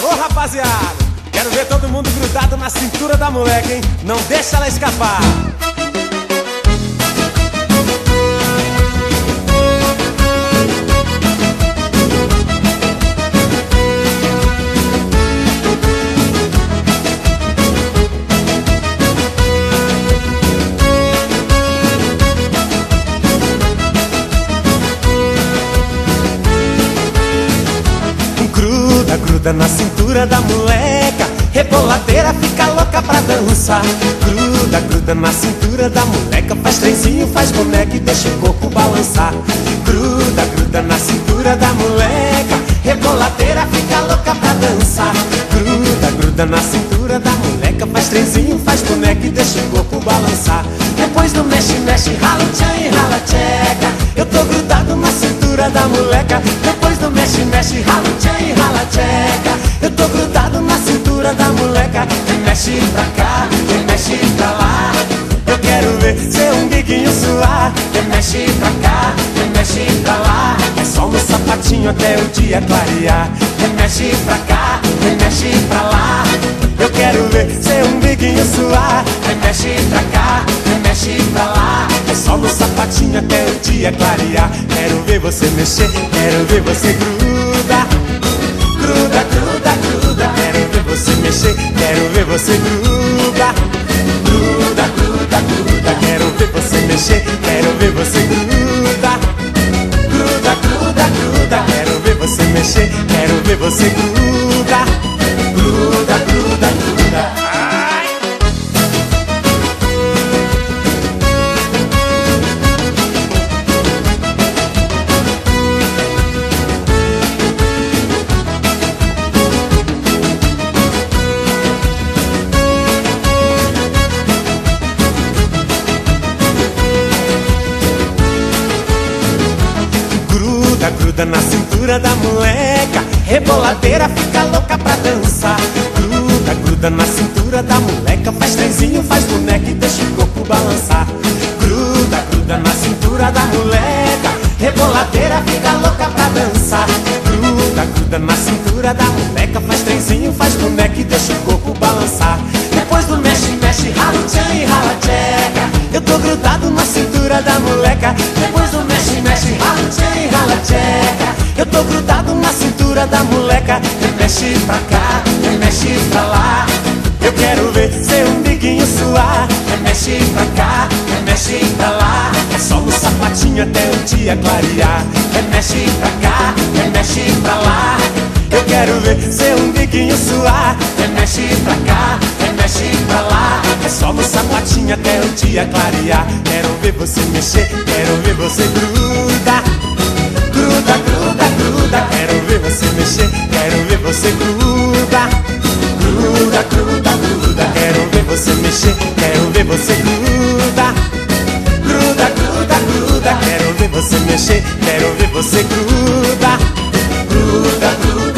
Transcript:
Alô, rapaziada! Quero ver todo mundo grudado na cintura da moleque, hein? Não deixa ela escapar! Gruda, na cintura da moleca. Reboladeira fica louca pra dançar. Gruda, gruda na cintura da moleca. Faz trenzinho, faz boneca e deixa o corpo balançar. Gruda, gruda na cintura da moleca. Reboladeira fica louca pra dançar. Gruda, gruda na cintura da moleca. Faz trenzinho, faz boneca e deixa o corpo balançar. Depois do mexe, mexe, rala tchan e rala tcheca. Eu tô grudado na cintura da moleca. Depois do mexe, mexe, rala tchan mexe pra cá, e mexe pra lá. Eu quero ver seu umbiguinho suar. E mexe pra cá, e mexe pra lá. É só no sapatinho até o dia clarear. E mexe pra cá, e mexe pra lá. Eu quero ver seu umbiguinho suar. E mexe pra cá, e mexe pra lá. É só no sapatinho até o dia clarear. Quero ver você mexer, quero ver você gruda. Gruda, gruda, gruda. Quero ver você mexer, quero você gruda Gruda, gruda, gruda. Quero ver você mexer, quero ver você gruda Gruda, gruda, gruda. Quero ver você mexer, quero ver você gruda Gruda, gruda na cintura da moleca. Reboladeira fica louca pra dançar. Gruda, gruda na cintura da moleca. Faz trenzinho, faz boneca e deixa o corpo balançar. Gruda, gruda na cintura da moleca. Reboladeira fica louca pra dançar. Gruda, gruda na cintura da moleca. Faz trenzinho, faz boneca e deixa o corpo tô grudado na cintura da moleca. E mexe pra cá, e mexe pra lá. Eu quero ver seu umbiguinho suar. E mexe pra cá, e mexe pra lá. É só no sapatinho até o dia clarear. E mexe pra cá, e mexe pra lá. Eu quero ver seu umbiguinho suar. É mexe pra cá, é mexe pra lá. É só no sapatinho até o dia clarear. Quero ver você mexer, quero ver você gruda Gruda, gruda, gruda você mexer, quero ver você gruda. Gruda, gruda, gruda. Quero ver você mexer, quero ver você gruda. Gruda, gruda.